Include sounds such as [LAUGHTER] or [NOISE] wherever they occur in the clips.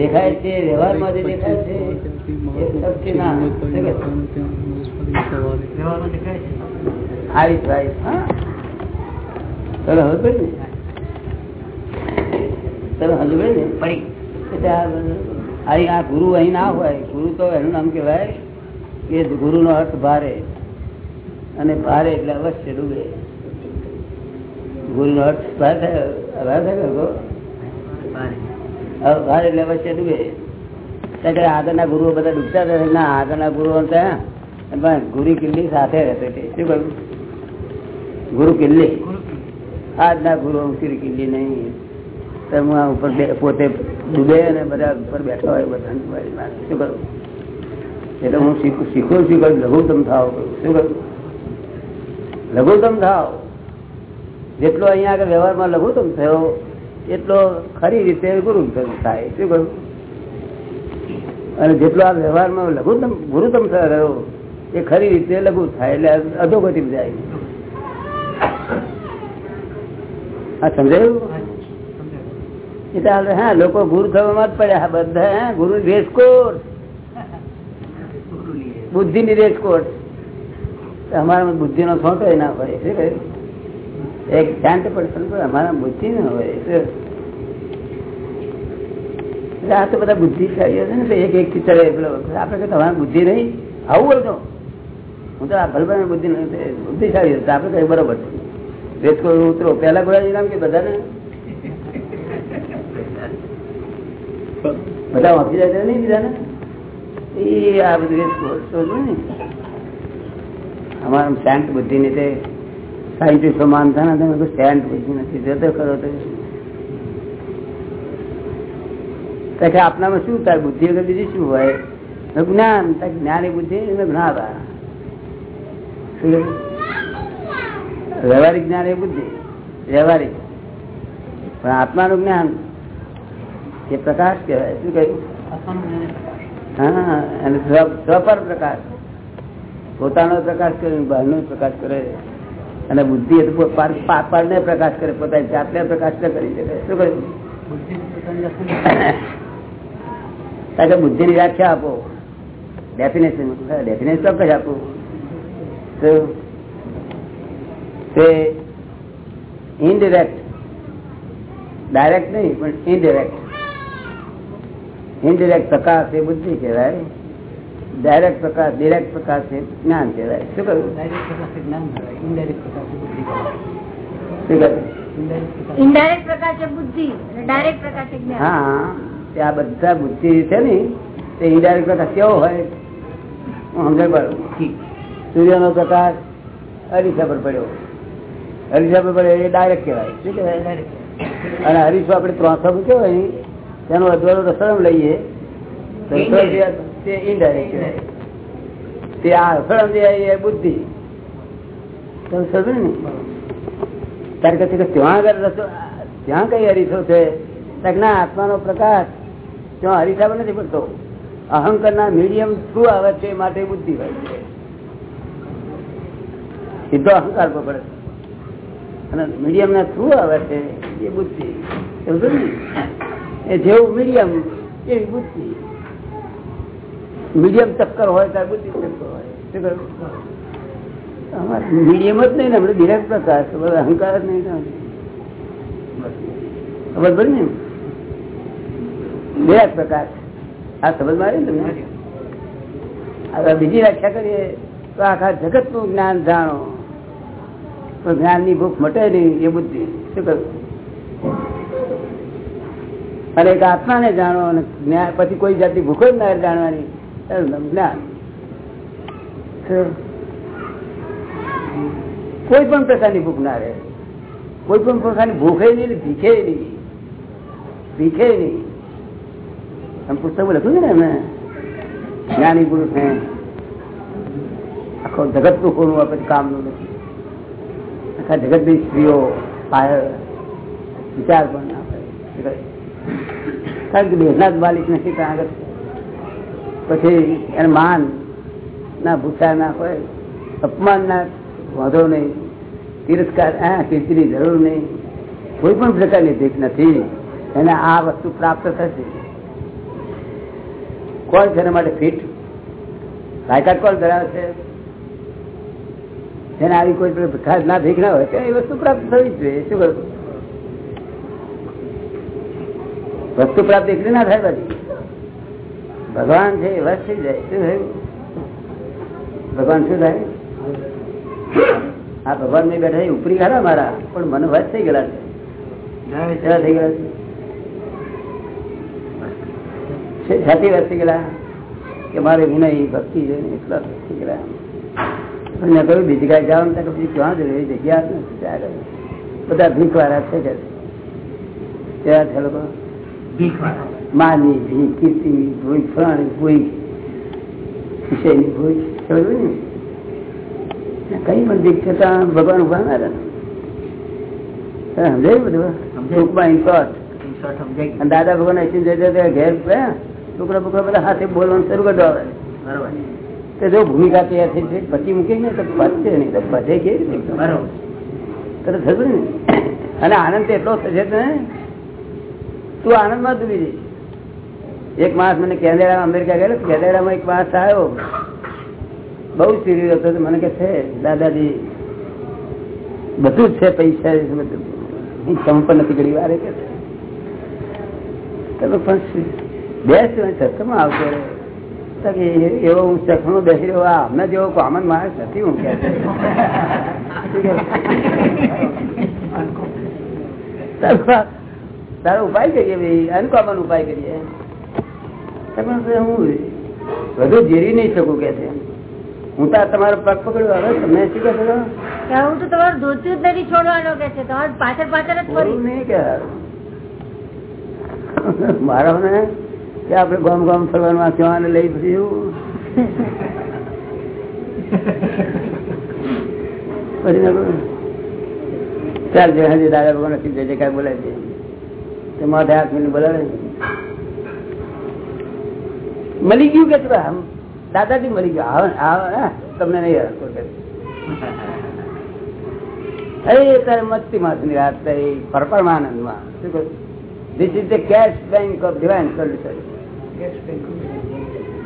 દેખાય છે વ્યવહારમાં જે દેખાય છે હા. હવે પડી ને? હજુ પડી ને? પડી. અહીં આ ગુરુ અહીં ના હોય. ગુરુ તો એનું નામ કહેવાય કે ગુરુ નો અર્થ ભારે. અને ભારે એટલે અવશ્ય ડૂબે. ગુરુ નો અર્થ ભારે થાય ભારે થયો એટલે વચ્ચે ડૂબે. આગળના ગુરુઓ બધા ડૂબતા હતા ના, આગળના ગુરુઓ પણ ગુરુ કિલ્લી સાથે રહેશે. શું કહ્યું? ગુરુ કિલ્લી? આજના ગુરુ શ્રી કિલ્લી નહીં. ઉપર પોતે ડૂબે અને બધા ઉપર બેઠા હોય બધા શું કરું એટલે હું શીખું શીખું કરું લઘુત્તમ થાવ શું કરું લઘુત્તમ થાવ. જેટલો અહીંયા આગળ વ્યવહારમાં લઘુત્તમ થયો એટલો ખરી રીતે ગુરુ થાય. શું કહ્યું? અને જેટલો આ વ્યવહારમાં લઘુત્તમ, ગુરુત્તમ રહ્યો, એ ખરી રીતે લઘુ થાય એટલે અધોગતિ જાય. આ સમજાયું? એટલે હા, લોકો ગુરુ થવામાં જ પડ્યા. બધા ગુરુ રેસકોટ બુદ્ધિ ની રેસકોટ અમારા બુદ્ધિ નો છોટો ના પડે. શું કહ્યું? બધા ને એક નહીં. આવું બોલતો બુદ્ધિશાળી આપણે કઈ બરોબર છે. રેસકોટ ઉતરો. પેલા ગોળા નામ કે બધાને? બધા વાંચી જાય નહીં બીજાને? એ આ બધું અમારા શાંત બુદ્ધિ ની તે સાયન્ટિસ્ટો માનતા ને તમે સ્ટેન્ડ બુદ્ધિ નથી જતો કરો તો. આપનામાં શું થાય બુદ્ધિ વગર બીજી શું હોય? જ્ઞાન જ્ઞાન બુદ્ધિ કહ્યું? વ્યવહારિક જ્ઞાન એ બુદ્ધિ. વ્યવહારિક. પણ આત્માનું જ્ઞાન એ પ્રકાશ કહેવાય. શું કહ્યું? હા અને સ્વ- સ્વપર પ્રકાશ. પોતાનો પ્રકાશ કર્યો બહારનો પ્રકાશ કરે. અને બુદ્ધિ એ પ્રકાશ કરે, પોતાની જાતને પ્રકાશ ન કરી શકે. શું કહ્યું કારણ કે બુદ્ધિની વ્યાખ્યા આપો. ડેફિનેશન ડેફિનેશન ચોક્કસ આપો? તે ઇનડિરેક્ટ ડાયરેક્ટ નહીં, પણ ઇનડિરેક્ટ ઇનડિરેક્ટ પ્રકાશ એ બુદ્ધિ કહેવાય. ડાયરેક્ટ પ્રકાશ ડિરેક્ટ પ્રકાશ એ જ્ઞાન કહેવાય. શું કહ્યું? ઇનડાયરેક્ટ પ્રકાશ બુદ્ધિ ડાયરેક્ટ પ્રકાશ જ્ઞાન. હા તે આ બધા બુદ્ધિ છે ને તે ઇન્ડાયરેક્ટ પ્રકાશ કેવો હોય? હું સમજાય પાડું? સૂર્યનો પ્રકાશ અરીસા પર પડ્યો. અરીસા પર પડ્યો એ ડાયરેક્ટ કહેવાય. શું કહેવાય? અને હરીસો આપણે ત્રણસો પર કેવાય? તેનો અધવારો રસળમ લઈએ. તો તે ઇનડાયરેક્ટ તે આ રસળમ એ બુદ્ધિ. તમે સમજો ને? ત્યારે કહે કે ત્યાં આગળ રસો ત્યાં કઈ હરીસો છે? ના આત્માનો પ્રકાશ. ત્યાં હરીસા નથી પડતો. અહંકાર ના મીડિયમ શું આવે છે માટે બુદ્ધિ હોય છે. સીધો અહંકાર પર પડે અને મીડિયમ ના થ્રુ આવે છે? એ બુદ્ધિ. સમજો ને? એ જેવું મીડિયમ એવી બુદ્ધિ. મીડિયમ ચક્કર હોય ત્યારે બુદ્ધિ ચક્કર હોય. શું કહ્યું? મીડિયમ જ નહીં ને, આપણે ડિરેક્ટ પ્રકાશ અહંકાર જ નહીં ખબર પડી ને? ડિરેક્ટ પ્રકાશ આ સમજ મારી તમને હવે બીજી વ્યાખ્યા કરીએ, તો આખા જગતનું જ્ઞાન જાણો. પણ જ્ઞાનની ભૂખ મટે નહીં, એ બુદ્ધિ. શું કરું અને એક આત્માને જાણો અને પછી કોઈ જાતની ભૂખ જ ના જાણવાની? કોઈ પણ પ્રકારની ભૂખ ના રહે. કોઈ પણ પ્રકારની ભૂખે નહીં, ભીખે નહીં. ભીખે નહીં. આમ પુસ્તકો લખ્યું છે ને એમને? જ્ઞાની પુરુષ ને. આખો જગતનું કોનું પછી કામનું નથી. આખા જગતની સ્ત્રીઓ વિચાર પણ ના કરે. કારણ કે બેહનાથ માલિક નથી ત્યાં આગળ પછી એને માન ના ભૂસા ના હોય, અપમાન ના વાંધો નહીં, તિરસ્કાર હા કીર્તિની જરૂર નહીં, કોઈ પણ પ્રકારની ભીખ નથી, એને આ વસ્તુ પ્રાપ્ત થશે. કોણ છે એના માટે ફિટ લાયકાત કોણ ધરાવે છે? એને આવી કોઈ ખાસ ના ભીખ ના હોય એ વસ્તુ પ્રાપ્ત થવી જ જોઈએ. શું કરું? વસ્તુ પ્રાપ્ત એકલી ના થાય બધી. ભગવાન છે એ થઈ જાય શું થયું? ભગવાન શું થાય? આ ભગવાન ને બેઠા ઉપરી ખરા મારા પણ મને વસ થઈ ગયેલા છે. થઈ ગયેલા છે? છાતી વસ થઈ ગયેલા. કે મારે વિનય ભક્તિ છે ને એટલા થઈ ગયેલા. મેં કહ્યું બીજી ગાય જાઓ ને પછી ક્યાં જ એવી જગ્યા ત્યાં. બધા ભીખ વાળા છે કે કેવા છે લોકો? માની ભી કીર્તિની ભૂઈ ફળાની ભૂઈ. વિષયની ભૂઈ સમજવું ને? કઈ દીક છતાં ભગવાન ઊભા ના રહે. સમજાયું બધું? ટૂંકમાં ઇન્શોર્ટ દાદા ભગવાન જતા ઘેર છોકરા બોકરા બધા હાથે બોલવાનું શરૂ કરી દો બરાબર. કે જો ભૂમિકા તૈયાર થઈ છે પછી મૂકી ને તો પચશે નહીં તો પચે કેવી રીતે? બરોબર. તો થતું ને. અને આનંદ એટલો થશે ને. તું આનંદમાં ડૂબી જઈશ. એક માણસ મને કેનેડા અમેરિકા ગયેલો કેનેડામાં એક માણસ આવ્યો. બહુ સિરિયસ હતો. તો મને કે, છે, દાદાજી, બધું જ છે પૈસા. છે બધું હું સંપન્ન નથી ઘડી વારે કે છે. તમે પણ બેસ સત્સંગમાં આવતો રહે. તો કે, એવો હું સખણો બેસી રહ્યો. આ અમને જેવો કોમન માણસ નથી, હું કે તારો ઉપાય કરીએ ભાઈ. અનકોમન ઉપાય કરીએ તો પણ હું વધુ જીરી નહીં શકું કે છે. હું તો તમારો પગ પકડ્યો. હવે તમે શું કહો છો? હું તો તમારું ધોતું જ નથી છોડવાનો કે છે. તમારું પાછળ પાછળ જ ફરી. નહીં કે મારો ને કે આપડે ગામ ગામ ફરવાનું આ કહેવાને લઈ પછી એવું ચાલ જે હજી દાદા ભગવાન નથી જે જે કાંઈ બોલાય છે. તે માથે હાથ મિનિટ બોલાવે. મળી ગયું કે દાદાજી મળી ગયો. તમને નહીં. [LAUGHS] અરે તારે મસ્તી માસની રાત થઈ પરમાનંદમાં શું કહ્યું? This is the cash bank of divine solution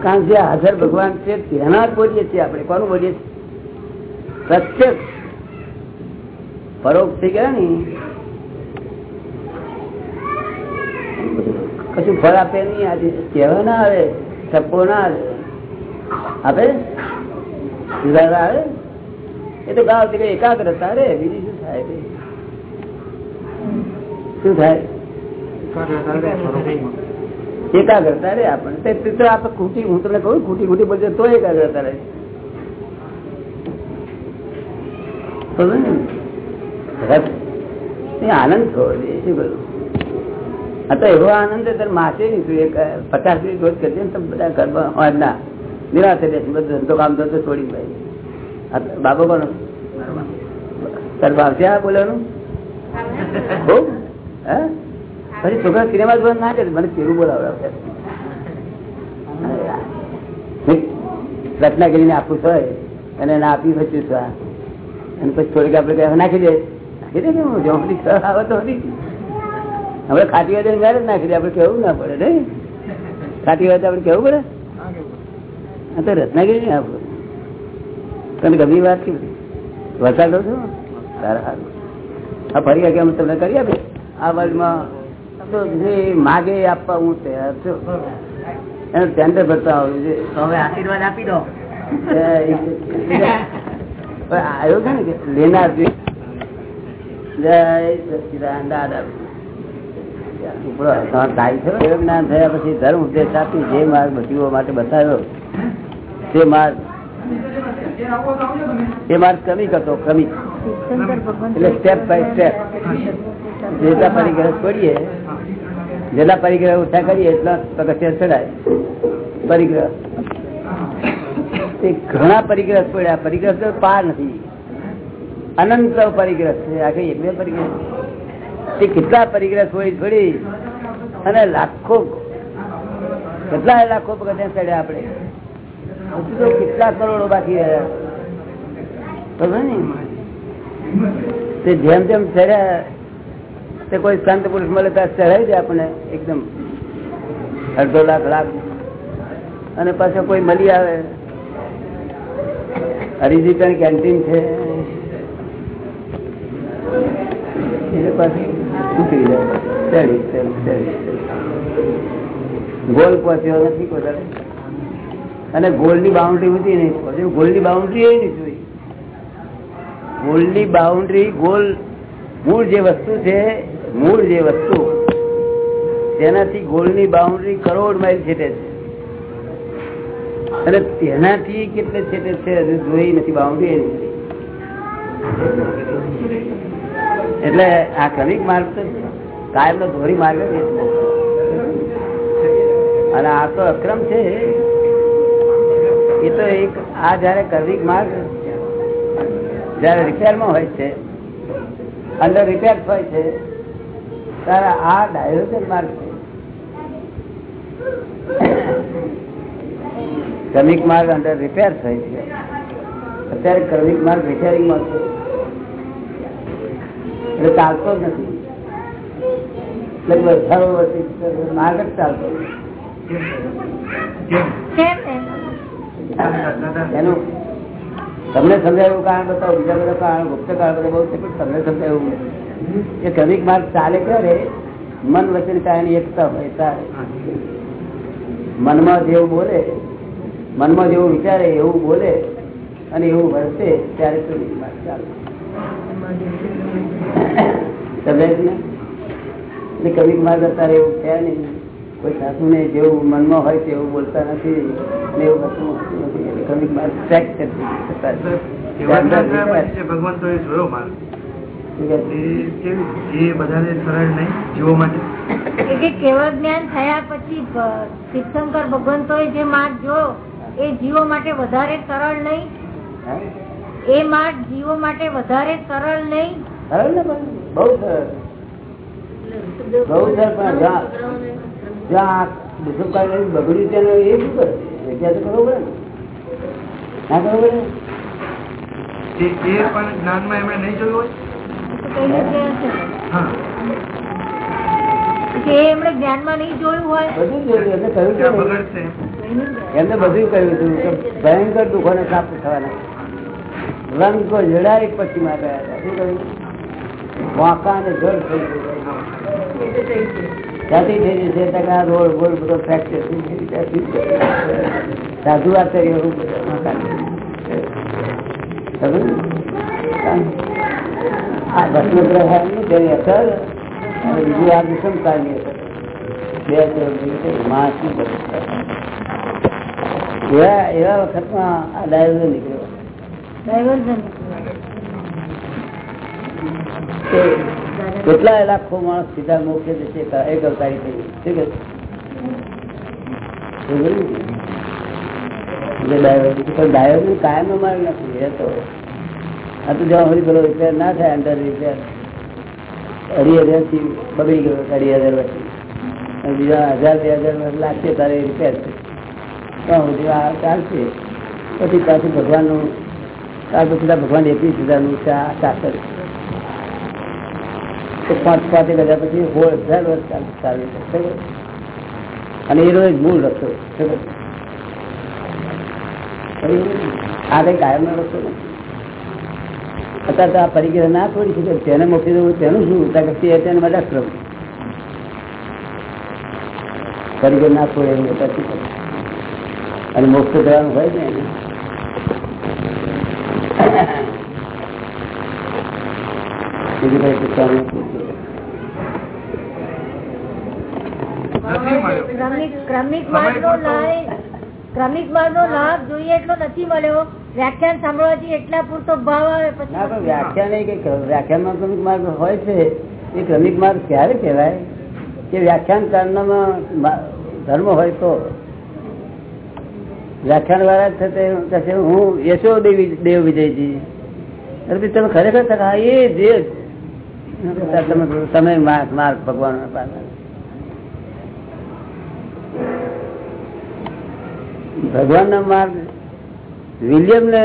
કારણ કે હાજર ભગવાન છે તેના જ બોલીએ છીએ આપણે. કોનું બોલીએ છીએ? પ્રત્યક્ષ. પરોક્ષ થઈ ગયા ને. કશું ફળ આપે નહીં આજે. કહેવા ના આવે. ટપ્પો ના આપે? આવે? એ તો ગાવથી એકાગ્રતા રે. બીજી શું થાય તે? શું થાય? એકાગ્રતા રે આપણને. તે તે તો આપણે ખૂટી હું તમને કહું, ખૂટી ખૂટી બોલજો, તો એકાગ્રતા. એ આનંદ થવો જોઈએ, શું આ તો એવો આનંદ તારે માસે નહીં પચાસ મિનિટ રોજ કરજે ને બધા ઘરમાં ના નિરાશે બેસી બધું ધંધો કામ ધંધો છોડી ભાઈ. બાબો કોનો? તાર આ બોલવાનું? હે? પછી છોકરા સિનેમા જોવા ના કરે મને કેવું બોલાવે રત્નાગીરી ને આપવું થાય અને એને આપી પછી છું. અને પછી થોડીક આપડે નાખી દે. નાખી દે કે હું? જ્યાં આવે તો હતી હવે ખાટી વાત ઘરે જ નાખી દે આપડે કેવું ના પડે ને ખાટી વાત આપડે કેવું પડે? તો રત્નાગીરી ને આપડે તને ગમી વાત કે વરસાદ છો સારું આ ફરી આગળ અમે તમને કરી આપે આ વર્લ્ડમાં તો જે માગે આપવા હું તૈયાર છું. એનું ટેન્ડર ભરતા આવ્યું છે. હવે આશીર્વાદ આપી દો. આવ્યો છે ને કે લેનાર જય સચિદાન દાદા ઉપરો અસર થાય છે એ જ્ઞાન થયા પછી ધર્મ ઉપદેશ આપી, જે માર્ગ બચીઓ માટે બતાવ્યો, તે માર્ગ એ માર્ગ કમી કરતો કમી એટલે સ્ટેપ બાય સ્ટેપ જેટલા પરિગ્રહ છોડીએ, જેટલા પરિગ્રહ ઓછા કરીએ, એટલા પગથિયા ચડાય. પરિગ્રહ. તે ઘણા પરિગ્રહ છોડ્યા, પરિગ્રહ તો પાર નથી. અનંત પરિગ્રહ છે, આખી એક પરિગ્રહ. તે કેટલા પરિગ્રહ છોડી છોડી અને લાખો, કેટલા લાખો પગથિયા ચડ્યા આપણે? હજુ તો કેટલા કરોડો બાકી રહ્યા? તે જેમ જેમ ચડ્યા, તે કોઈ સંત પુરુષ મળે ત્યાં ચડાવી દે આપણને એકદમ. અડધો લાખ લાખ. અને પાછો કોઈ મળી આવે. હરિજી પણ કેન્ટીન છે. એ પાછી ઉતરી જાય ચડી ગોલ પહોંચ્યો નથી વધારે અને ગોલની બાઉન્ડ્રી હતી નહીં ગોલની બાઉન્ડ્રી એ નહીં જોઈ. ગોલની બાઉન્ડ્રી ગોલ મૂળ જે વસ્તુ છે, મૂળ જે વસ્તુ, તેનાથી ગોલની બાઉન્ડ્રી કરોડ માઇલ છેટે છે. અને તેનાથી કેટલે છેટે છે હજુ જોઈ નથી બાઉન્ડ્રી એટલે આ ક્રમિક માર્ગ તો કાયમ નો ધોરી માર્ગ. અને આ તો અક્રમ છે. એ તો એક, આ જયારે ક્રમિક માર્ગ જયારે રિપેરમાં હોય છે, અંદર રિપેર હોય છે, ત્યારે આ ડાયવર્ઝન માર્ગ છે. ક્રમિક માર્ગ અંદર રિપેર થાય છે. અત્યારે ક્રમિક માર્ગ રિપેરિંગમાં છે. એટલે ચાલતો જ નથી. માર્ગ જ ચાલતો? એનું તમને સમજાયું કારણ બતાવો બીજા બધા કારણ ગુપ્ત કારણ બધા બહુ છે પણ તમને સમજાયું એ ક્રમિક માર્ગ ચાલે ક્યારે? મન વચન કાયની એકતા હોય ત્યારે. મનમાં જેવું બોલે મનમાં જેવું વિચારે એવું બોલે અને એવું વર્તે ત્યારે ક્રમિક માર્ગ ચાલે. સમજાય કુમાર અત્યારે એવું છે નહીં. કોઈ સાસુ ને જેવું મનમાં હોય તેવું બોલતા નથી ને એવું કશું નથી. એટલે ક્રમિક માર્ગ ટ્રેક ભગવાન તો એ જોયો માર્ગ. જે કેવી બધાને સરળ નહીં જીવો માટે. એ કેવળ જ્ઞાન થયા પછી ભ- ભગવંતો જે માર્ગ જોયો એ જીવો માટે વધારે સરળ નહીં? એ માર્ગ જીવો માટે વધારે સરળ નહીં. સરળ ને પણ બહુ સરળ. બહુ સરળ પણ જ્યાં જ્યાં બગડ્યું તેનું એ શું કરે? જગ્યા તો કરવો પડે ને. ના કરવો પડે ને? એ એ પણ જ્ઞાનમાં એમણે નહીં જોયું? હોય? એમણે જ્ઞાનમાં નહીં જોયું હોય? બધું જોયું એમને કહ્યું એમને બધું કહ્યું હતું ભયંકર દુઃખોને પ્રાપ્ત થવાના રંગ કો જડાય પછી માં ગયા. હતા શું કહ્યું વાંકા. અને જળ થઈ ત્યાંથી થઈ. સાધુ એવું એવા વખતમાં આ ડાયરો નીકળ્યો. કેટલા લાખો માણસ સીધા મોક્ષે જશે એક અવતારી થઈ કાયમ નો માર્ગ નથી તો. આ તો પેલો રિપેર ના થાય, અંદર રિપેર અઢી હજારથી બગડી ગયો અઢી હજાર પછી બીજા હજાર, બે હજાર લાગશે તારે રિપેર છે સુધી આ ચાલશે. પછી પાછું ભગવાનનું પછી ભગવાન એકવીસ હજારનું છે આ શાસન પાંચ પાંચ એક હજાર પછી હજાર વર્ષ ચાલે છે. અને એ રોજ મૂળ રસ્તો આ કઈ કાયમ નો રસ્તો અત્યારે તો આ પરિગ્રહ ના છોડી શકે તેને મોકલી દેવું, તેનું શું? તેને બધા ક્રમ પરિગ્રહ ના છોડે એવું અને મોક્ષ કરવાનું હોય ને ક્રમિક માર્ગ નો લાભ ક્રમિક માર્ગનો લાભ જોઈએ એટલો નથી મળ્યો. વ્યાખ્યાન સાંભળવાથી એટલા પૂરતો ભાવ આવે પછી વ્યાખ્યાન એ કે વ્યાખ્યાનમાં ક્રમિક માર્ગ હોય છે. એ ક્રમિક માર્ગ ક્યારે કહેવાય? કે વ્યાખ્યાન કારણમાં મા- ધર્મ હોય તો વ્યાખ્યાન વાળા કહેશે હું યશો દેવી દેવ વિજયજી તમે ખરેખર કહો, એ જે તમે માર્ગ ભગવાન ભગવાન ના માર્ગ વિલિયમ ને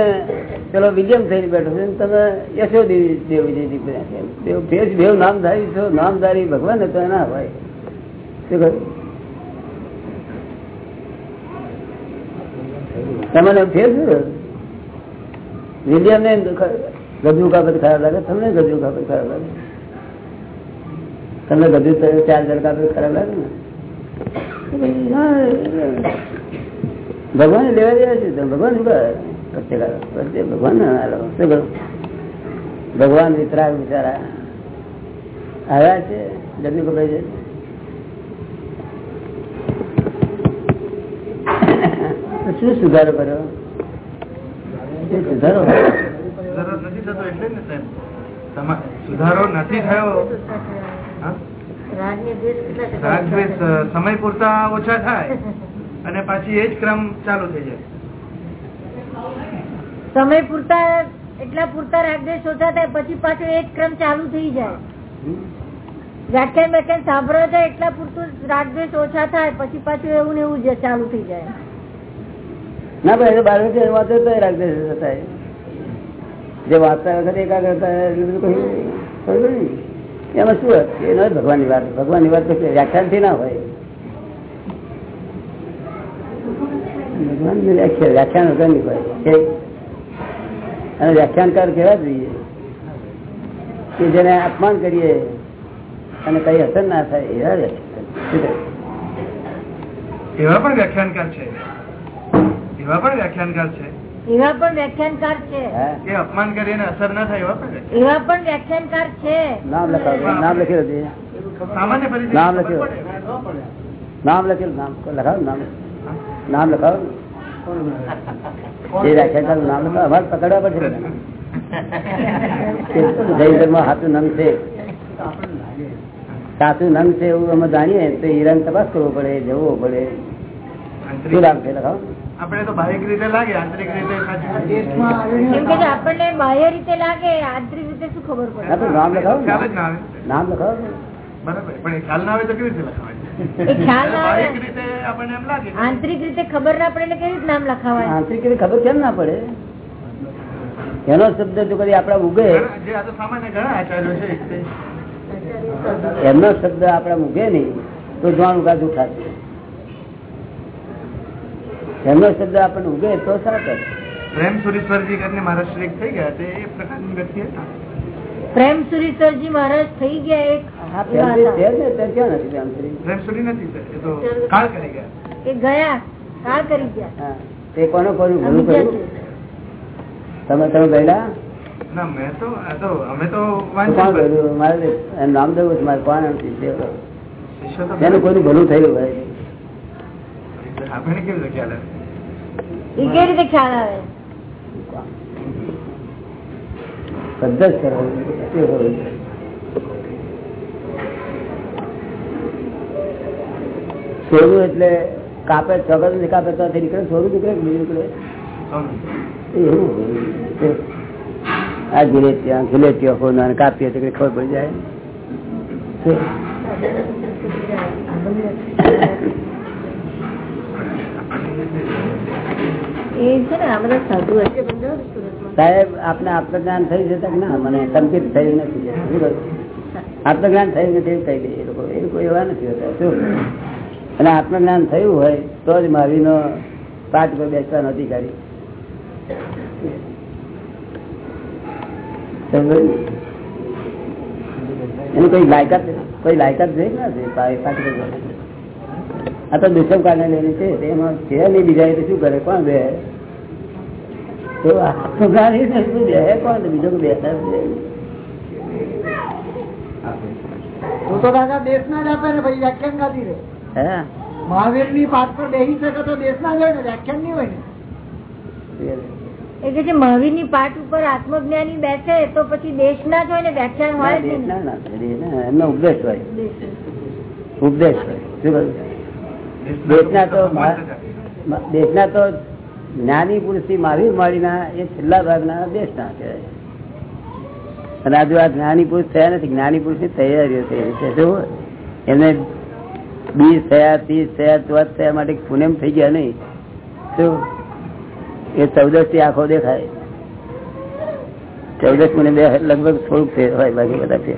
પેલો વિલિયમ થઈને બેઠો છે તમે યશો દેવી દેવ વિજયજી ભેજ ભેવ નામધારી છો નામધારી ભગવાન તો ના હોય. શું કહ્યું? તમને ફેર શું વિલિયમ ને ગજુ કાપત ખરાબ લાગે? તમને ગજુ કાપત ખરાબ લાગે? તમને ગજુ ચાર જણ કાપત ખરાબ લાગે ને? ભગવાન લેવા દેવા છે ભગવાન પ્રત્યેક ભગવાન શું ભગવાન વિતરાગ વિચારા આવ્યા છે ગજુ કપાઈ છે. તો શું સુધારો કર્યો સુધારો? નથી થતો એટલે ને સાહેબ. સુધારો નથી થયો. રાગદ્વેષ સમય પૂરતા ઓછા થાય અને પાછી એ જ ક્રમ ચાલુ થઈ જાય. સમય પૂરતા એટલા પૂરતા રાગદ્વેષ ઓછા થાય પછી પાછો એ જ ક્રમ ચાલુ થઈ જાય. વ્યાખ્યાન વ્યાખ્યાન સાંભળવા જાય એટલા પૂરતું રાગદ્વેષ ઓછા થાય પછી પાછું એવું ને એવું ચાલુ થઈ જાય. ના ભાઈ બાર વખતે વાંચે તો રાખજે થાય જે વાંચતા વખતે એકાગ્રતા એમાં શું? એ નથી ભગવાનની વાત. ભગવાનની વાત કશું વ્યાખ્યાનથી ના હોય. ભગવાનની વ્યાખ્યા વ્યાખ્યાન વગરની હોય. અને વ્યાખ્યાનકાર કેવા જોઈએ? કે જેને અપમાન કરીએ અને કઈ અસર ના થાય, એવા વ્યાખ્યાન એવા પણ વ્યાખ્યાનકાર છે. એવા પણ વ્યાખ્યાનકાર છે? એવા પણ વ્યાખ્યાનકાર છે. કે અપમાન કરીને અસર ના થાય એવા પણ એવા પણ વ્યાખ્યાનકાર છે. નામ લખાવો નામ લખી દે સામાન્ય પરિચય નામ લખ્યું. નામ લખેલું નામ લખાવો નામ નામ લખાવો. એ વ્યાખ્યા નામ લખાવો અમારે પકડવા પડશે જૈન ધર્મ હાથું નંગ છે. સાચું નામ છે એવું અમે જાણીએ તો હિરણ તપાસ કરવો પડે જવો પડે. શું નામ છે લખાવો? આપણે તો બાહ્ય રીતે લાગે આંતરિક રીતે સાચું કેમ કે આપણને બાહ્ય રીતે લાગે આંતરિક રીતે શું ખબર પડે? નામ લખાવો ખ્યાલ જ ના આવે. નામ લખાવો બરાબર પણ એ ખ્યાલ ના આવે તો કેવી રીતે લખાવાય? એ ખ્યાલ ના બાહ્યિક આવે રીતે આપણને એમ લાગે. આંતરિક રીતે ખબર ના પડે કેવી રીતે નામ લખાવાય? આંતરિક રીતે ખબર કેમ ના પડે? એનો શબ્દ જો કદી આપડા ઉગે ઘણા- જે આ તો સામાન્ય ઘણા આચાર્યો છે તે એમનો શબ્દ આપડા ઉગે નહીં તો જાણું કા જૂઠા છે એમનો શબ્દ આપણને ઉગે તો સાચો પ્રેમ સુરેશ્વરજી કરીને મારા શ્રેક થઈ ગયા તે એ પ્રકારની વ્યક્તિ હતા. પ્રેમ સુરેશ્વરજી મહારાજ થઈ ગયા એક નામ દેવું મારે કોણ એનું કોઈનું ભલું થયું હોય? આપણે કેવી રીતે ખ્યાલ આવે એ કેવી રીતે ખ્યાલ આવે બધા જ કરવાનું. તે હોય. સોનું એટલે કાપે ચોગર ને કાપે તો નીકળે સોનું નીકળે કે બીજું નીકળે સોનું. એવું હોય. તે આ ગિલેટિયા ગિલેટિયા કોના ને કાપીએ તો કઈ ખબર પડી જાય સાહેબ, આપને આત્મજ્ઞાન થયું છે ના? મને સંકિત થયું નથી. આત્મજ્ઞાન થયું નથી એવું કહી દે. એ લોકો એવા નથી હોતા. શું? અને આત્મજ્ઞાન થયું હોય, તો જ મારીનો પાઠ પર બેસવાનો અધિકારી? એની કોઈ લાયકાત કોઈ લાયકાત છે? ના પર? આ તો દુષ્મ કારણે લેવી છે એમાં છે નહીં બીજા તો શું કરે? કોણ બે? તો ને શું બે? કોણ બીજો બેસા જ તો જ આપે ને વ્યાખ્યાન મહાવીરની પાઠ પર બેસી શકે તો દેશના જ હોય ને વ્યાખ્યાન નહીં હોય ને. એ કે છે મહાવીરની પાઠ ઉપર આત્મજ્ઞાની બેસે તો પછી દેશના જ હોય ને વ્યાખ્યાન હોય ના, ના, ના, એમનો ઉપદેશ હોય. ઉપદેશ. હોય? દેશના તો દેશના તો જ્ઞાની પુરુષથી મહાવીર માળીના એ છેલ્લા ભાગના દેશના કહેવાય. અને આજુ આ જ્ઞાની પુરુષ થયા નથી જ્ઞાની પુરુષની તૈયારીઓ થઈ છે. શું એમને બીસ થયા ત્રીસ થયા ચોથ થયા માટે પુનેમ થઈ ગયા નહીં. શું એ ચૌદસથી આંખો દેખાય. ચૌદસ મને બે લગભગ થોડુંક ફેર હોય બાકી બધા છે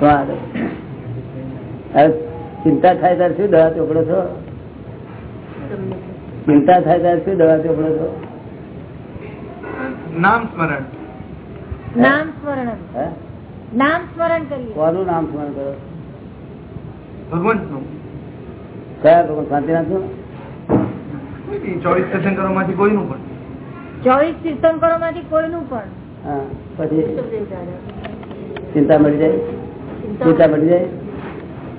તો હવે ચિંતા થાય ત્યારે શું દવા ચોપડો છો? ચિંતા થાય ત્યારે શું દવા ચોપડો છો? નામ સ્મરણ. નામ સ્મરણ. નામ સ્મરણ કરીએ. કોનું નામ સ્મરણ કરો? ભગવંતનું. કયા ભગવાન શાંતિનાથનું ચોવીસ તીર્થંકરો માંથી કોઈનું પણ. ચોવીસ તીર્થંકરો માંથી કોઈનું પણ. હા પછી? ચિંતા મળી જાય? ચિંતા મળી જાય?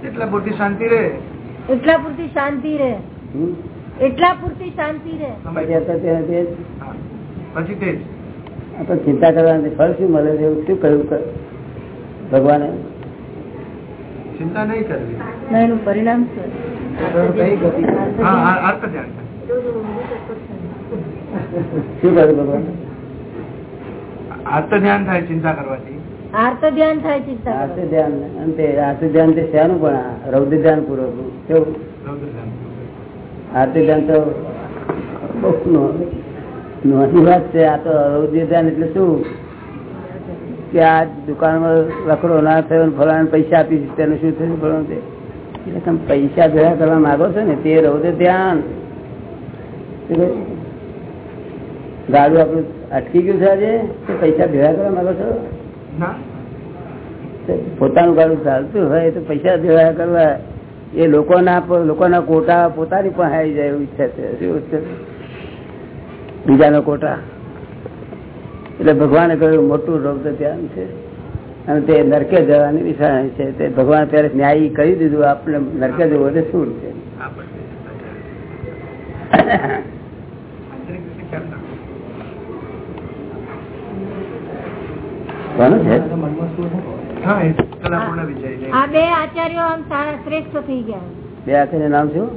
એટલા પૂરતી શાંતિ રહે? એટલા પૂરતી શાંતિ રહે. એટલા પૂરતી શાંતિ રહે. પછી તે જ. હા. પછી તે જ. આ તો ચિંતા કરવાની ફળ શું મળે છે? એવું શું કહ્યું? ભગવાને? ચિંતા નહીં કરવી. એનું પરિણામ શું કહ્યું ભગવાન? આત્મ ધ્યાન થાય ચિંતા કરવાથી. આર્ત ધ્યાન થાય ચિંતા આર્થ ધ્યાન અંતે આર્થ ધ્યાન તે શાનું પણ રૌદ્ર ધ્યાન પૂર્વક કેવું? રૌદ્ર ધ્યાન. તો બહુ નો- વાત છે આ તો રૌદ્ર ધ્યાન એટલે શું? કે આ દુકાનમાં લખડો ના થયો ને પૈસા આપીશ તેનું શું થયું ફલાણું તે? એટલે તમે પૈસા ભેગા કરવા માંગો છો ને તે રૌદ્ર ધ્યાન. ગાડું આપણું અટકી ગયું છે આજે? તે પૈસા ભેગા કરવા માંગો છો? પોતાનું ગાડું ચાલતું હોય તો પૈસા ભેગા કરવા એ લોકોના લોકોના કોટા પોતાની પણ આવી જાય એવું ઈચ્છા છે. શું છે? બીજાનો કોટા. એટલે ભગવાને કહ્યું મોટું રોગ ધ્યાન છે. અને તે નરકે જવાની નિશાની છે. તે ભગવાન ત્યારે ન્યાય કરી દીધું. આપણે નરકે જવું એટલે શું છે [LAUGHS] આ પછી. આંતરિક રીતે ખ્યાલ રાખો. કોનું છે? હા એ કલાપૂર્ણ વિજય ને આ બે આચાર્યો આમ સારા શ્રેષ્ઠ થઈ ગયા. બે હાથે નામ શું?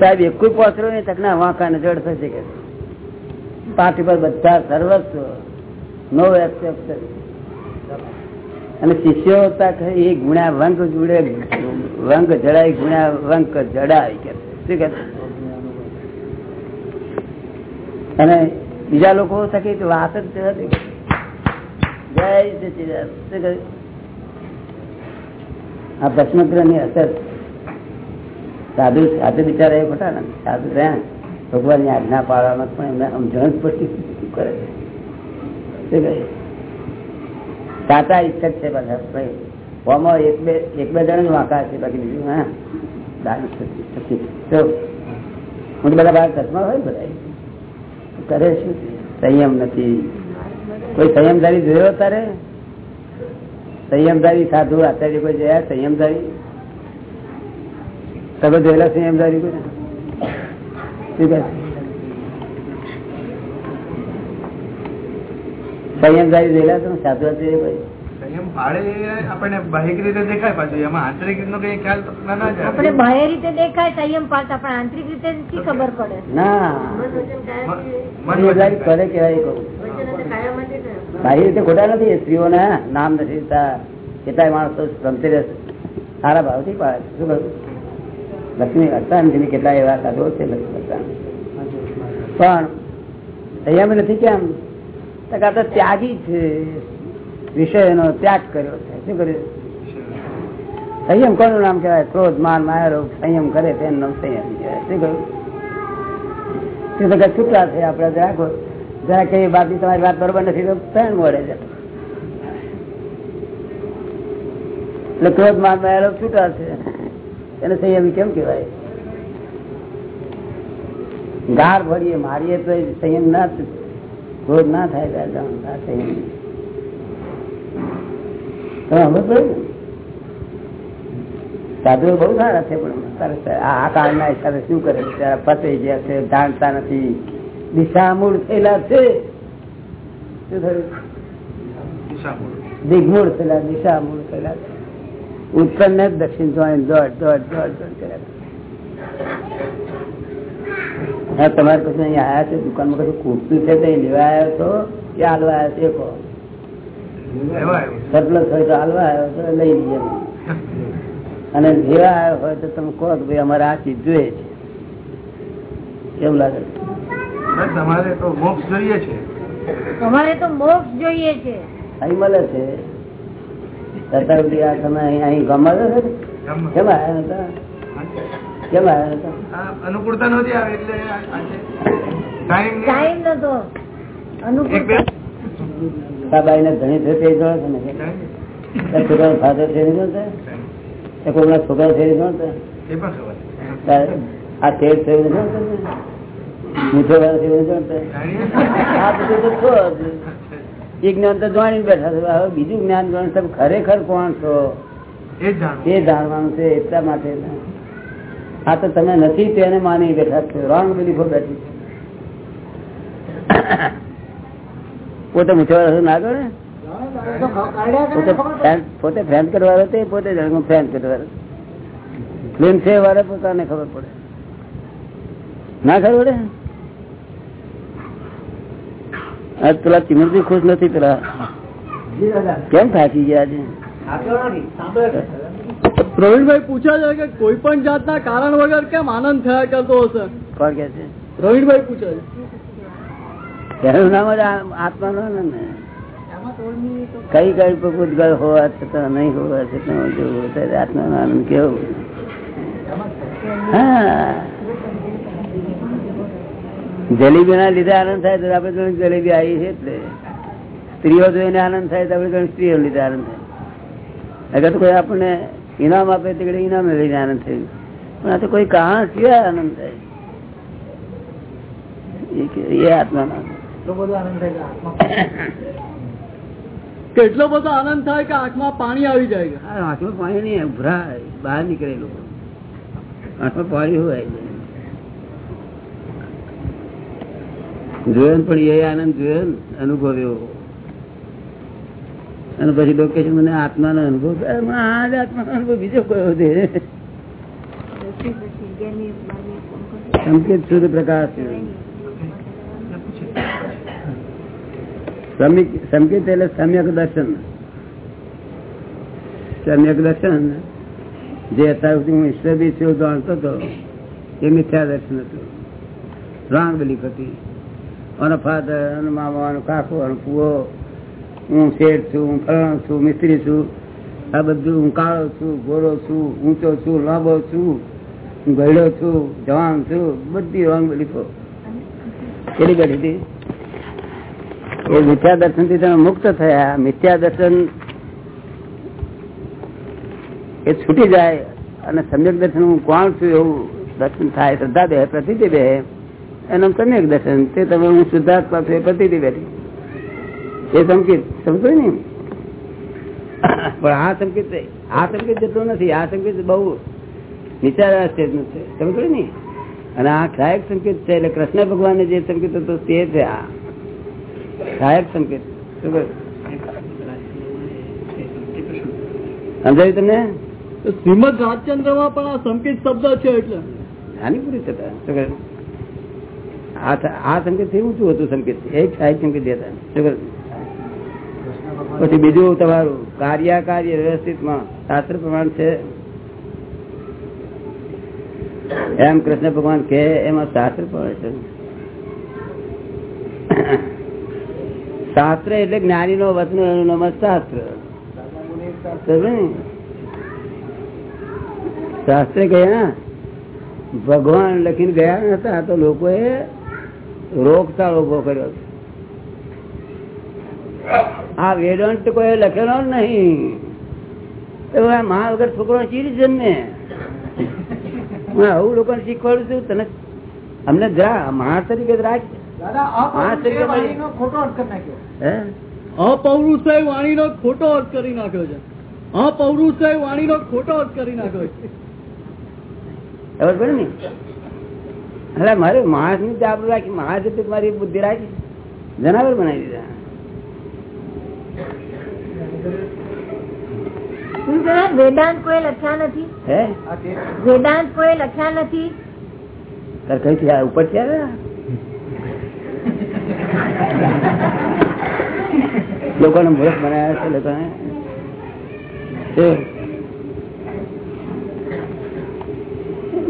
સાહેબ એક નહીં વાંકા થશે કે પાર્ટી પર બધા સર્વસ્વ નો એક્સેપ્ટ અને શિષ્યો એ ગુણ્યા વંક જોડે વંક જડાય ગુણ્યા વંક જડાય કે શું કે અને બીજા લોકો થકી વાત જ જય આ ભસ્મગ્રહની અસર સાધુ સાધુ બિચારા એ ખોટા ને? સાધુ રહ્યા ભગવાનની આજ્ઞા પાડવામાં પણ એમને સમજણ પડતી કરે છે? સાચા ઈચ્છક છે બધા ઓમાં એક બે એક બે જણ વાંકા છે, બાકી બીજું, હા. દાન હું બધા બહાર ચશ્મા હોય બધા કરે શું સંયમ નથી. કોઈ સંયમધારી જોયો તારે? સંયમધારી સાધુ, આચાર્ય કોઈ જયા? સંયમધારી? તમે જોયેલા સંયમધારી કોઈ? સંયમધારી જોયેલા તમે? સાધુ, આચાર્ય કોઈ? સંયમ પાડે આપણને બાહ્યિક રીતે દેખાય પાછું એમાં આંતરિક રીતનો કઈ ખ્યાલ ના ના આપણે બાહ્ય રીતે દેખાય સંયમ પાડતા પણ આંતરિક રીતે શી ખબર પડે. ના. મન- મન સંયમધારી વચન કરે કેવાય બાહ્ય રીતે ખોટા નથી એ સ્ત્રીઓના નામ નથી કેટલાય માણસો રમતી રહેશે સારા ભાવથી પાડે શું કહ્યું? લક્ષ્મી અડતાન કેટલાય કેટલા એવા સાધુઓ છે પણ સંયમ નથી કેમ? તો ત્યાગી છે. વિષયનો ત્યાગ કર્યો છે. શું કર્યું? સંયમ કોનું નામ કહેવાય? ક્રોધ, માન માયા સંયમ કરે તેનું નામ સંયમ કહેવાય. શું કહ્યું છૂટા છે આપણે રાખો જરા કઈ વાત તમારી વાત બરોબર નથી, તો ત્રણ મળે છે. એટલે ક્રોધ, માન માયા છૂટા છે. એને સંયમી કેમ કહેવાય? ગાર ભરીએ, મારીએ તો સંયમ ના ક્રોધ ના થાય સંયમ. સાધુઓ બહુ સારા છે પણ સરસ આ કાળના હિસાબે શું કરે ફસાઈ ગયા છે જાણતા નથી. દિશામૂળ થયેલા છે. શું થયું. દિગ્મૂળ થયેલા દિશામૂળ થયેલા. છે ઉત્તર ને દક્ષિણ જોઈને દોઢ દોઢ દોઢ દોઢ કર્યા હા તમારે કશું અહીં આયા છે? દુકાનમાં કશું ખૂટતું છે તો લેવા આવ્યો છો? કે હાલવા આવ્યો છે. સરપ્લસ હોય તો હાલવા આવ્યો તો લઈ લઈએ અને જેવા આવ્યો હોય તો તમે કહો કે ભાઈ અમારે આ ચીજ જોઈએ છે. કેવું લાગે? તમારે તો મોક્ષ જોઈએ છે. તમારે તો મોક્ષ જોઈએ છે. અહીં મળે છે. અત્યાર સુધી આ તમે અહીં અહીં ગમાડો છો ને? કેમ આવ્યા નતા? કેમ આવ્યા નતા? અનુકૂળતા નહોતી આવે એટલે ટાઈમ ટાઈમ નતો એક સાબાઈ ને ધણી છે તે જોડે છે ને? ટાઈમ. ફાધર છે? તે કોઈના છોકરા છે? આ તેર છે મીઠો. એ જ્ઞાન તો જાણી બેઠા છો. હવે બીજું જ્ઞાન જાણ તમે ખરેખર કોણ છો? એ જાણવાનું છે એટલા માટે આ તો તમે નથી તેને માની બેઠા છો. રોંગ બિલીફો બેઠી છે. પોતે મૂછવાળો ના કરે પોતે ફ્રેન્ડ- પોતે કરવાનો તે પોતે ફ્રેન્ડ કરવાનો ફિલ્મ છે. વારે પોતાને ખબર પડે. ના ખબર પડે? આજ પેલા ચિમરજી ખુશ નથી પેલા. કેમ થાકી ગયા. છે. પ્રવીણભાઈ પૂછે છે કે કોઈ પણ જાતના કારણ વગર કેમ આનંદ થયા કરતો હશે? કોણ કે છે? પ્રવીણભાઈ પૂછે છે. એનું નામ જ આત્માનો ને. કઈ કઈ પૂતગળ હોવા છતાં નહીં હોવા છતાં જો ત્યારે આત્માનો આનંદ કેવું? હા. જલેબી ના લીધે આનંદ થાય તો આપડે જોડે જલેબી આવી છે એટલે. સ્ત્રીઓ જોઈને આનંદ થાય તો આપડે જોડે સ્ત્રીઓ લીધે આનંદ થાય. અગર તો કોઈ આપણને ઇનામ આપે તે ઇનામ લઈને આનંદ થયું. પણ આ તો કોઈ કહાણ સિવાય આનંદ થાય. એ આત્માનો એટલો [COUGHS] બધો આનંદ થાય કે આત્મા આંખમાં પાણી આવી જાય આંખમાં પાણી નહીં ઉભરાય બહાર નીકળેલું આંખમાં પાણી હોય. જોયો ને પણ એ આનંદ જોયો ને અનુભવ્યો અને પછી લોકો કહે છે મને આત્માનો અનુભવ મને આત્માનો અનુભવ બીજો કયો છે સંકેત શુદ્ધ પ્રકાશ છે. સમિક- એટલે સમ્યક દર્શન. સમ્યક દર્શન. જે અત્યાર સુધી હું ઈશ્વર બી છું જાણતો હતો, એ મિથ્યા દર્શન હતું. રાંગ બલીફ હતી અને ફાધર, અને મામા, અને કાકો, અને પુઓ હું શેઠ છું, હું ફલાણો છું, મિસ્ત્રી છું. આ બધું હું કાળો છું ગોરો છું, ઊંચો છું, લાંબો છું, હું ગયડો છું, જવાન છું. બધી રોંગ બલીફો કેટલી બધી હતી? એ મિથ્યા દર્શનથી તમે મુક્ત થયા. મિથ્યા દર્શન એ છૂટી જાય અને સમ્યક દર્શન હું કોણ છું એવું દર્શન થાય, શ્રદ્ધા બે પ્રતિથી બે એનું સમ્યક દર્શન. તે તમે હું શુદ્ધાત્મા છું એ પ્રતિથી બેઠી એ સંકેત, સમજો ને? પણ આ સંકેત આ સંકેત જેટલો નથી. આ સંકેત બહુ નીચા સ્ટેજનું છે. સમજો ને? અને આ સહાયક સંકેત છે એટલે કૃષ્ણ ભગવાન જે સંકેત હતો તે છે આ. સહાયક સંકેત સમજાયું તમને? શ્રીમદ રાજચંદ્રમાં પણ આ સંકેત શબ્દ છે એટલે. આની થતા. આ સંકેતથી ઊંચું હતું સંકેત. એક સહાયક સંકેત દેતા. પછી બીજું તમારું. કાર્ય કાર્ય વ્યવસ્થિતમાં. શાસ્ત્ર પ્રમાણ છે. એમ કૃષ્ણ ભગવાન કે એમાં શાસ્ત્ર પ્રમાણ છે. શાસ્ત્ર એટલે જ્ઞાની નો વચન, એનું નામ જ શાસ્ત્ર. સમજ્યો ગયા ભગવાન લખીને ગયા હતા તો લોકોએ રોગચાળ ઊભો કર્યો આ વેદાંત કોઈ લખેલો નહીં. મા વગર છોકરો ચીરી જન્મે. હું આવું લોકોને શીખવાડું છું, તને અમને જરા મહા તરીકે રાખ અપૌરુષે તો વાણીનો ખોટો અર્થ કરી નાખ્યો. છે. છે અપૌરુષાય વાણીનો ખોટો અર્થ કરી નાખ્યો છે. ખબર પડે ને? એટલે મારે માણસની જાબરું રાખી માણસ એટલે મારી બુદ્ધિ રાખી. જનાવર બનાવી દીધા. શું છે? વેદાંત કોઈ લખ્યા નથી? હે? વેદાંત કોઈ લખ્યા નથી? ઉપરથી આવ્યા? લોકોને મૂર્ખ બનાવ્યા છે લોકોને?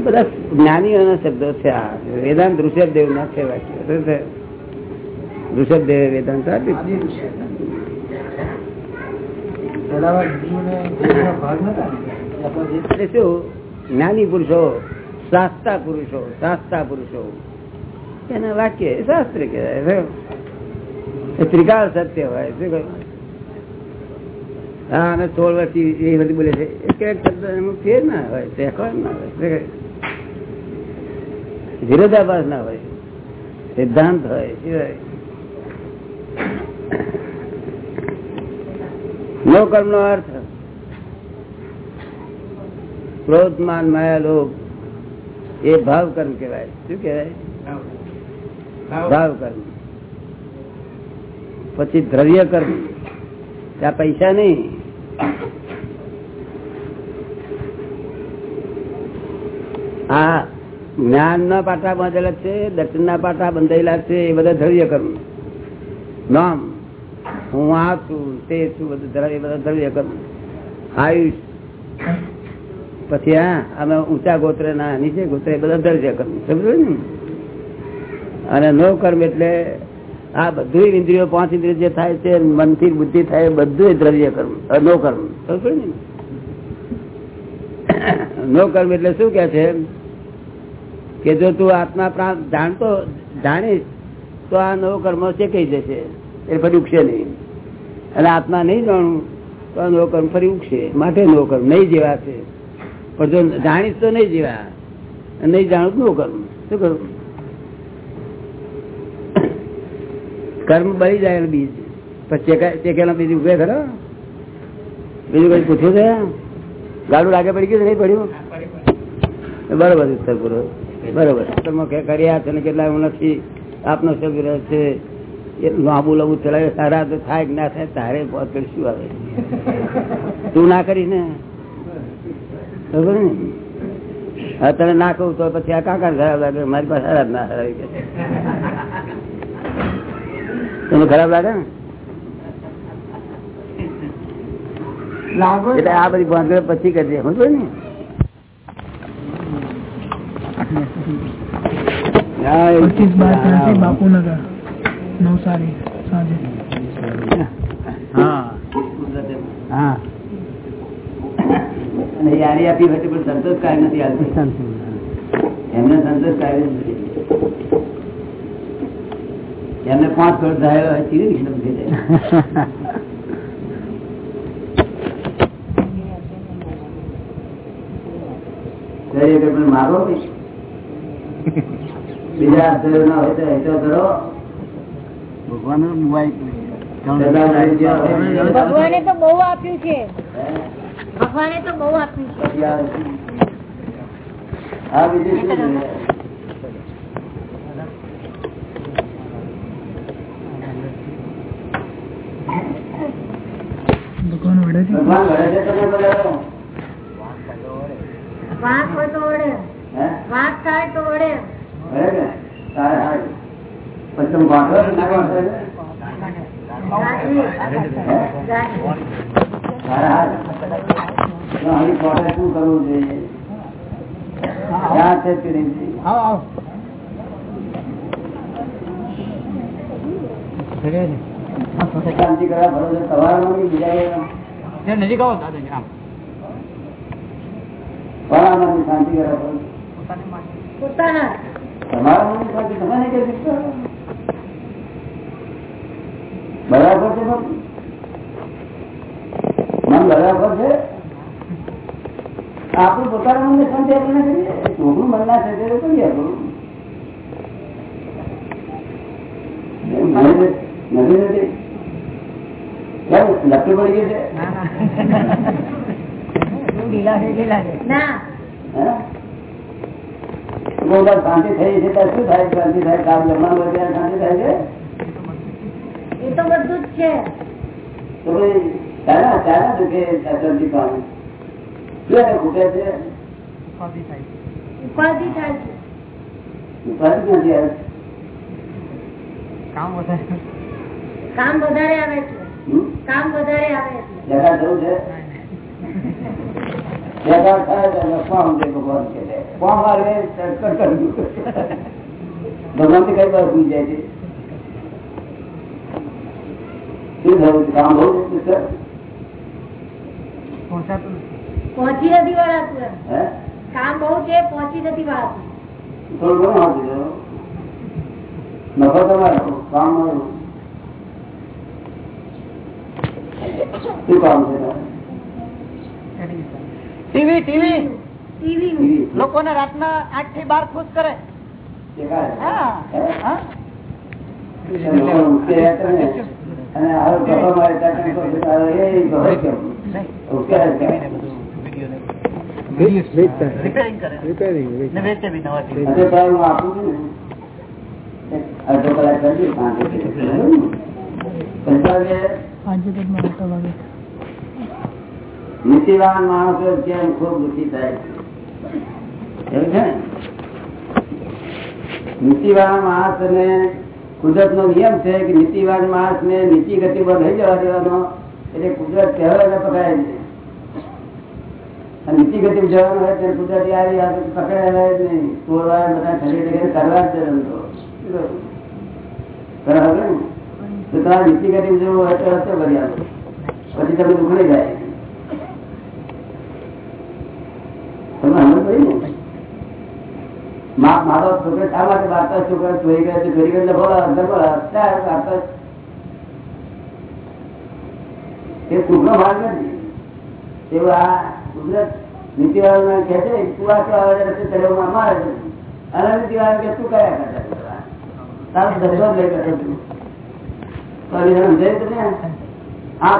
બધા જ્ઞાનીઓના શબ્દો છે આ. વેદાંત ઋષભદેવ ના છે વાક્ય ઋષભદેવ વેદાંત આપ્યું. જ્ઞાની પુરુષો શાસ્તા પુરુષો શાસ્તા પુરુષો. એના વાક્ય શાસ્ત્ર કહેવાય ત્રિકાળ સત્ય હોય, શું કહ્યું? હા, અને સોળ વર્ષથી એ બધી બોલે છે. એક શબ્દ એમાં ફેર ના હોય શેખવાડ ના હોય વિરોધાભાસ ના હોય, સિદ્ધાંત હોય હોય? નો કર્મ નો અર્થ ક્રોધ માન માયા લોભ એ ભાવ કર્મ કહેવાય. શું કહેવાય? ભાવ કર્મ પછી દ્રવ્ય કર્મ ત્યાં પૈસા નહીં. આ જ્ઞાન ના પાટા બાંધેલા છે દર્શન ના પાટા બંધાયેલા છે, એ બધા દ્રવ્ય કર્મ નામ. હું આ છું, તે છું, બધું ધરાવે બધા દ્રવ્ય કરું આયુષ. પછી હા અમે ઊંચા ગોત્રે ના નીચે ગોત્રે, બધા દ્રવ્ય કરું સમજો ને? અને નો કર્મ એટલે આ બધું ઇન્દ્રિયો, પાંચ ઇન્દ્રિયો જે થાય છે, મનથી બુદ્ધિ થાય બધું દ્રવ્ય કર્મ નો કર્મ. નો? કર્મ એટલે શું કે છે? કે જો તું આત્મા પ્રાણ જાણતો, જાણીશ, તો આ નવો કર્મ શેકાઈ જશે? એ ફરી ઉગશે નહીં. અને આત્મા નહીં જાણું, તો આ નવો કર્મ ફરી ઉગશે. માટે નવો કર્મ, નહીં જેવા છે પણ જો જાણીશ તો નહીં જેવા નહીં જાણું નવો કર્મ. શું કરું કર્મ બળી જાય બીજ. ચેકેલા બીજ ઉભે ખરો? બીજું કઈ પૂછ્યું છે? ગાડું લાગે પડી ગયું નહીં પડ્યું? બરોબર ઉત્તર પૂરો બરોબર કર્યા છે ને કેટલા હું નથી આપનો સભ્ય છે. લાંબુ લાંબુ ચલાવે સારા તો થાય કે ના થાય, તારે પહોંચ શું આવે? તું ના કરી ને? બરોબર ને? તને ના કહું તો પછી આ કાકા ખરાબ લાગે? મારી પાસે સારા ના કે તમને ખરાબ લાગે ને? એટલે આ બધી બાંધગડ પછી કરજે. સમજો ને હા, બાપુનગર. નવસારી સાંજે. હા. અને યારી આપી હોય તો પણ સંતોષકારી નથી આવતી. એમને સંતોષકારી નથી. એમને પાંચ કરોડ ધારેલો હોય રીતે સમજી જાય. મારો બીજા ના હોય તો હેતો કરો. ભગવાન ભગવાને તો બહુ આપ્યું છે. ભગવાને તો બહુ આપ્યું છે. આ બીજું શું છે? ભગવાન વડેથી ભગવાન ઘરે છે તમે બધા વાંક હોય તો વડે હે થાય તો વડે ઘરે ને? તારે હાલ. પછી તમે વાંધો ના વાંધો શું કરવું જોઈએ? ક્યાં છે કે નહીં? શાંતિ કરવા બીજા? નજીક આવો દાદા આમ. શાંતિ પોતાના. તમારા મનની શાંતિ? બરાબર છે? મન બરાબર છે? આપણું પોતાના મનને શાંતિ આપણે કરીએ? છોકરું મન ના છે તો કરીએ આપણું નથી નથી. કેમ પડી ગયું છે? ના. હે? બહુ વાર શાંતિ થઈ છે ત્યારે શું થાય? શાંતિ થાય કામ જમવાનું હોય ત્યારે શાંતિ થાય છે? એ તો બધું જ છે. તો ભાઈ ચાલા ચાલા શાંતિ પામે. શું ખૂટે છે? ઉપાધિ થાય છે. ઉપાધિ ક્યાંથી આવે. છે? કામ વધારે આવે છે? કામ વધારે આવે છે જગા જવું છે? જગા થાય તો કોણ છે ભગવાન કે છે. કોણ મારે કટ કરી ભગવાનથી કઈ બાજુ ભૂલી જાય છે? શું થયું? છે? કામ બહુ છે સર? પહોંચી નથી વળાતું એમ. હે? કામ બહુ છે પહોંચી નથી વળાતું. થોડું ઘણું આપી દો નફો તમારો કામ મારું. શું કામ છે? TV TV. લોકોને રાતના આઠથી બાર ખુશ કરે. કરે. અડધો કલાક કરજો, નીતિવાન માણસો ને? કુદરત નો નિયમ છે કે નીતિવાન માણસ ને નીતિ ગતિ પર લઈ જવા દેવાનો એટલે કુદરત કહેવાય પકડાય છે નીતિ ગતિ જવાનું હોય ત્યારે કુદરત યાર પકડાય જ બધા જગ્યાએ કરવા જ. બરાબર? ને તો તમારે નીતિ હોય તો રસ્તો કરી આપો પછી તમે ઉખડી જાય. તમે પડી ને? મારો છોકરો શા માટે વાર્તા છોકરા ચોરી કરે છે ચોરી કરે લખો અંદર બોલો અત્યારે વાર્તા એ સુખનો ભાગ નથી એવું આ કુદરત નીતિવાળા કહે છે, તું આ કેવા વાળા રસ્તે ચડવામાં મારે છે. અને નીતિવાળા કે તું કયા કરતા તારો ધંધો જ લઈ કરતો સોલ્યુશન આ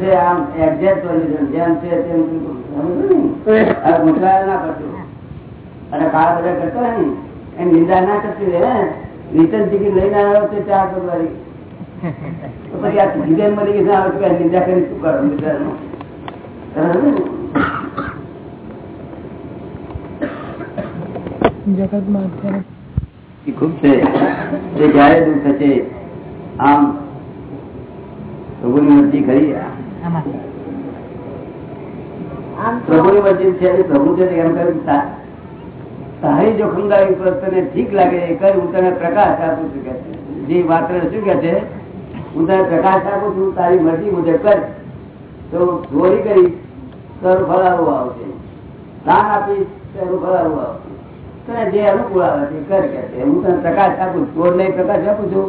છે આમ એક્ઝેક્ટ સોલ્યુશન જેમ છે તેમ સમજો ને આ ગુંચવાયા ના કરતું અને કાળા બધા કરતો ને એની નિંદા ના કરતી રહે રિટર્ન ટિકિટ લઈને આવ્યો છે ચાર ફેબ્રુઆરી. પછી આ જીવન મળી ગઈ આવે તો નિંદા કરી શું કરો નિંદાનું? જગતમાં અત્યારે ખૂબ છે. તે ક્યારે થશે આમ પ્રભુની મરજી ખરી આમાં. આમ તો પ્રભુની મરજી છે પ્રભુ છે એમ કરી તારી જોખમદારી ઉપર તને ઠીક લાગે એ કરી હું તને પ્રકાશ આપું છું કે જે વાત શું કે છે? હું તને પ્રકાશ આપું છું તારી મરજી મુજબ કર. તો ચોરી કરી તારું ફળ આવશે. દાન આપીશ તારું ફળ આવશે. તને જે અનુકૂળ આવે છે કર કે હું તને પ્રકાશ આપું છું. ચોર ને પ્રકાશ આપું છું.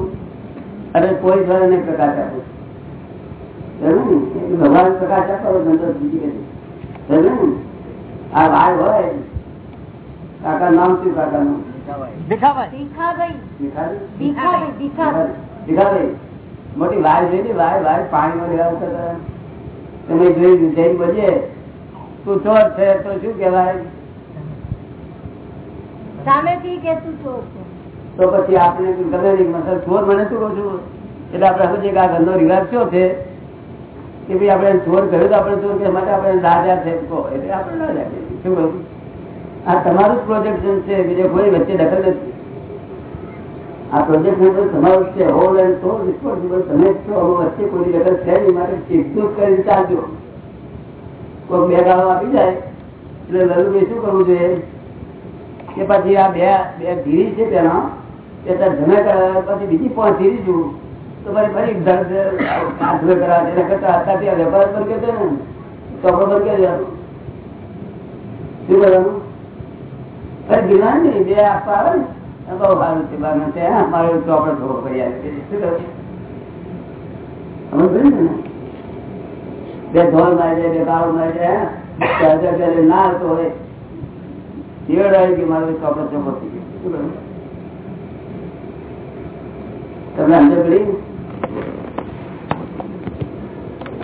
અને પોલીસ વાળાને પ્રકાશ આપું છું. ભગવાન પ્રકાશ ધંધો બીજી આ વાર હોય કાકા નામ શું કાકા નું? મોટી વાર જોઈ ને વાર વાર પાણીમાં લેવા હતા. તમે જોઈ જઈને બોલીએ તું ચોર છે તો શું કેવાય સામેથી કે તું ચોર તો પછી આપણે ગમે નહીં મતલબ ચોર મને શું કહું છું? એટલે આપણે સમજીએ કે આ ધંધો રિવાજ કયો છે? કે ભાઈ આપણે ચોર કર્યું તો આપણે ચોર કે માટે આપણે રાજા છે એટલે આપણે રાજા. શું કહું? આ તમારું પ્રોજેક્શન છે બીજે કોઈ વચ્ચે દખલ નથી. આ પ્રોજેક્ટ તમારું છે. હોલ એન્ડ સોલ રિસ્પોન્સિબલ તમે જ છો. હવે વચ્ચે કોઈ દખલ છે નહીં. માટે ચીકતું કરીને ચાલજો કોઈ બે ગાળો આપી જાય. એટલે લલુભાઈ શું કરવું જોઈએ? કે પછી આ બે બે ધીરી છે તેના. એ ત્યાં જમે પછી બીજી પાંચ ધીરી છું તો ફરી વેપાર પર કે ને કરી ને છે બાર તે થોડો કરી આવે શું ને બે ધોલ મારી જાય, બે મારી જાય ના આવતો હોય. નિવેડ આવી ગયો મારો ચોપડો ચોપડો થઈ ગયો. તમને શું પૂછે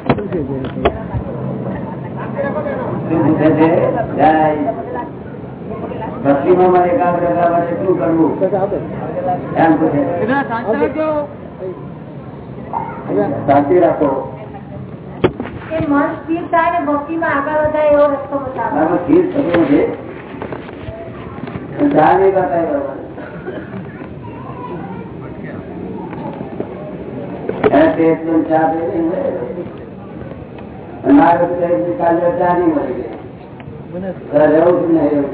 છે જય ભક્તિમાં મારે એકાગ્ર કરવા માટે શું કરવું એમ પૂછે છે. શાંતિ રાખો કે મન સ્થિર થાય ને ભક્તિમાં આગળ વધાય એવો રસ્તો બતાવો આમાં સ્થિર થતું નથી ચા નહીં કરતા એ બરાબર. એને ટેસ્ટ નો કાલે ચા નહીં મળી ગઈ રહેવું છે ને રહેવું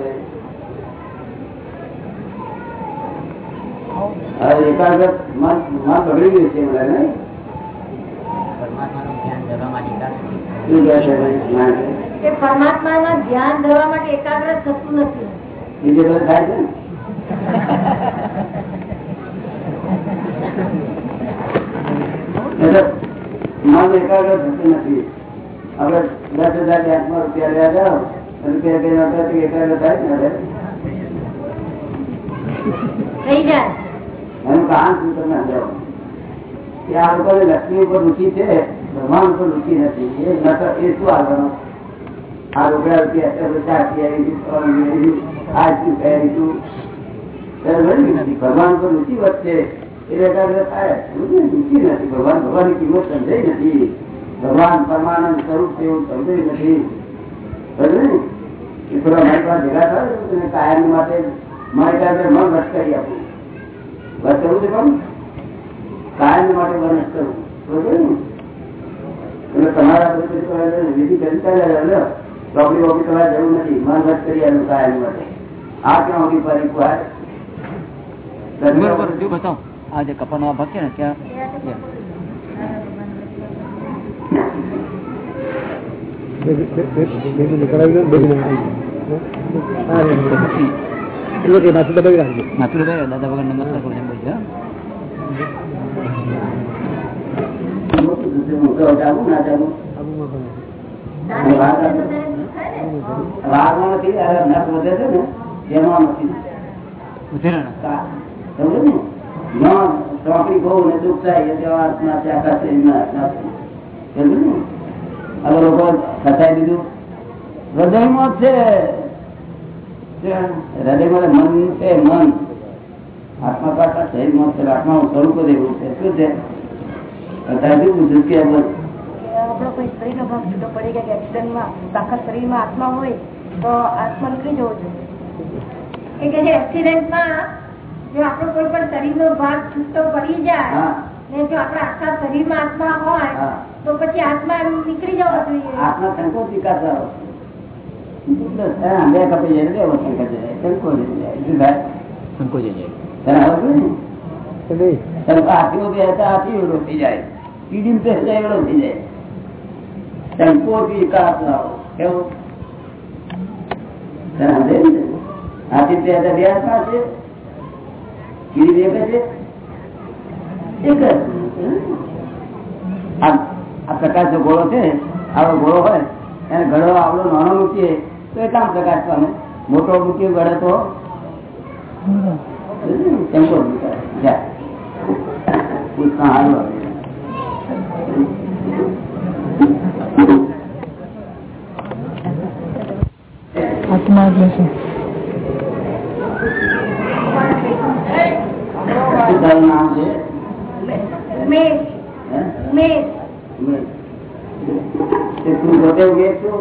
એકાગ્ર મન મન બગડી ગયું છે મને નહીં? શું કહે ના કે? કે પરમાત્મામાં ધ્યાન ધરવા માટે એકાગ્ર થતું નથી. બીજું બધું થાય છે [LAUGHS] મન એકાગ્ર થતું નથી. દસ હજાર બેંકમાં રૂપિયા લેવા જાઓ રૂપિયા કઈ વખત એકાગ્ર થાય ને એનું કારણ શું તમે સમજાવો કે આ લોકોને લક્ષ્મી ઉપર રૂચિ છે ભગવાન ઉપર રૂચિ નથી. એ નકર એ શું આ રોકડા રૂપિયા અત્યારે બધા આપી આ શું પહેરીશું. ભગવાન પર રૂચિ વધશે એ એકાગ્ર થાય. રૂચિ? નથી. ભગવાન ભગવાનની કિંમત સમજાઈ નથી. ભગવાન પરમાનંદ સ્વરૂપ છે એવું સમજે નથી. બરાબર ને? થોડા મારી પાસે ભેગા થાય કાયમ માટે મારી પાસે મન વશ કરી આપું. બસ કરવું છે પણ કાયમ માટે કરવું. બરોબર ને? એટલે તમારા વિધિ કરી ચાલ્યા જાઓ લો. ચોપડી બોપડી તમારે જરૂર નથી. મન વશ કરી આપ્યું કાયમ માટે. આ ક્યાં ઊભી પડી પુહાર? બરોબર જો બતાવો. આ જે કપાનો ભાગ છે ને ત્યાં માથું ભાઈ દાદા વગર નમસ્કાર કરું છું બોલજો હું તો જાગું ના જાગું વાઘમાં નથી આ નખ વધે છે ને એમાં નથી ઉધેરણ સમજો ને? ન ચોકડી બહુ ને દુઃખ થાય એટલે આત્મા છે. સમજો ને? હવે લોકો ફસાઈ દીધું. હૃદયમાં છે. હૃદયમાં મન છે મન. આત્મા પાછા શરીરમાં છે. આત્મા સ્વરૂપ જ એવું છે. શું છે? આપણો કોઈ શરીરનો ભાગ છૂટો પડી ગયા કે એક્સિડન્ટમાં આખા શરીરમાં આત્મા હોય તો આત્મા નીકળી જવો જોઈએ કે જે એક્સિડન્ટમાં જો આપણો કોઈ પણ શરીરનો ભાગ છૂટો પડી જાય ને જો આપણા આખા શરીરમાં આત્મા હોય હા. તો પછી આત્મા એમ નીકળી જવો જોઈએ. આત્મા સંકોચ વિકાસ આવે બે કપી જાય બે વસ્તુ કરે સંકોચ શું થાય? સંકોચે જાય તને આવડતું ને? તને હાથી ઊભી હતા હાથી એવડો થઈ જાય. કીડી તે જાય એવડો થઈ જાય. સંકોચ વિકાસ લાવો કેવું? તને સમજે ને? હાથી તે હતા બે હાથમાં છે. કીડી એક જ છે. એક આ પ્રકાશ જો ગોળો છે આવો ગોળો હોય એને ઘડો આવડો નાનો મૂકીએ તો એટલા પ્રકાશ પામે મોટો મૂકીએ ગળે તો આત્મા નામ છે? ઉમેશ ઉમેશ ઉમેશ. તું પોતે ઉમેશ છું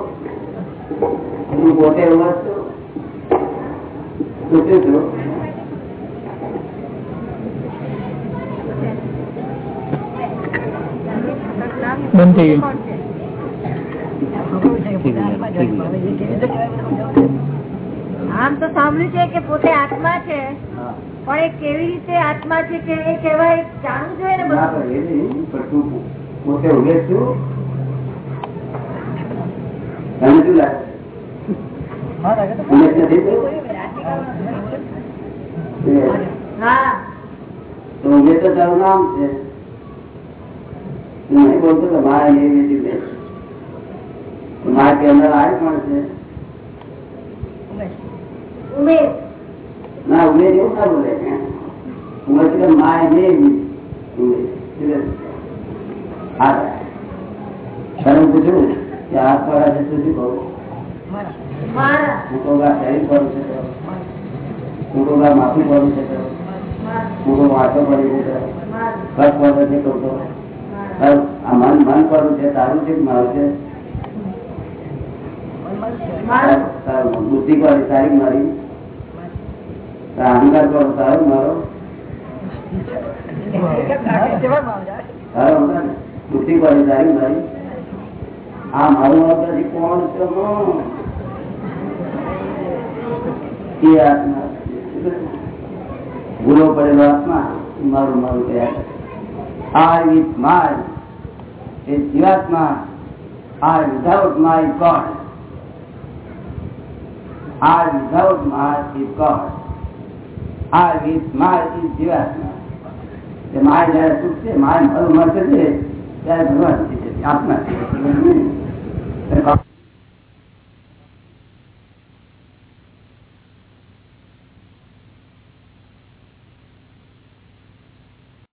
તું પોતે ઉમેશ છું તું શું છું બંધ થઈ ગયું થઈ ગયું થઈ ગયું આમ તો સાંભળ્યું છે કે પોતે આત્મા છે. પણ એ કેવી રીતે આત્મા છે કે એ કહેવાય જાણવું જોઈએ ને બધું? પણ પોતે ઉમેશ છું. તને શું લાગે? નથી તું? એ, હા. તો ઉમેશ તો તારું નામ છે. નહીં બોલતો તો મારા એ વેચી દે મારા આવે પણ છે? ઉમેશ. ના ઉમેશ એવું ના બોલે? ને ઉમેશ હા તને પૂછ્યું કે હાથ વાળા છે શું કહું. હું આ શરીર પડું છે તો. હું આ માથું પડું છે તો. હું કહું વાંચો પડી છે. તો. કચ્છ પડે છે કહું તો. આ મન મન કરું છે, તારું છે મારું છે? બુદ્ધિ કરી તારી મારી. અહંકાર કરો તારું, મારો. આ મારું છે એ આત્મા ભૂલો પડેલો આત્મા મારું મારું કયા આ એ જીવાત્મા આ without my God are without my is are with my is જીવાત્મા એ માર જયારે છૂટશે માર મળશે ત્યારે ભગવાન છે.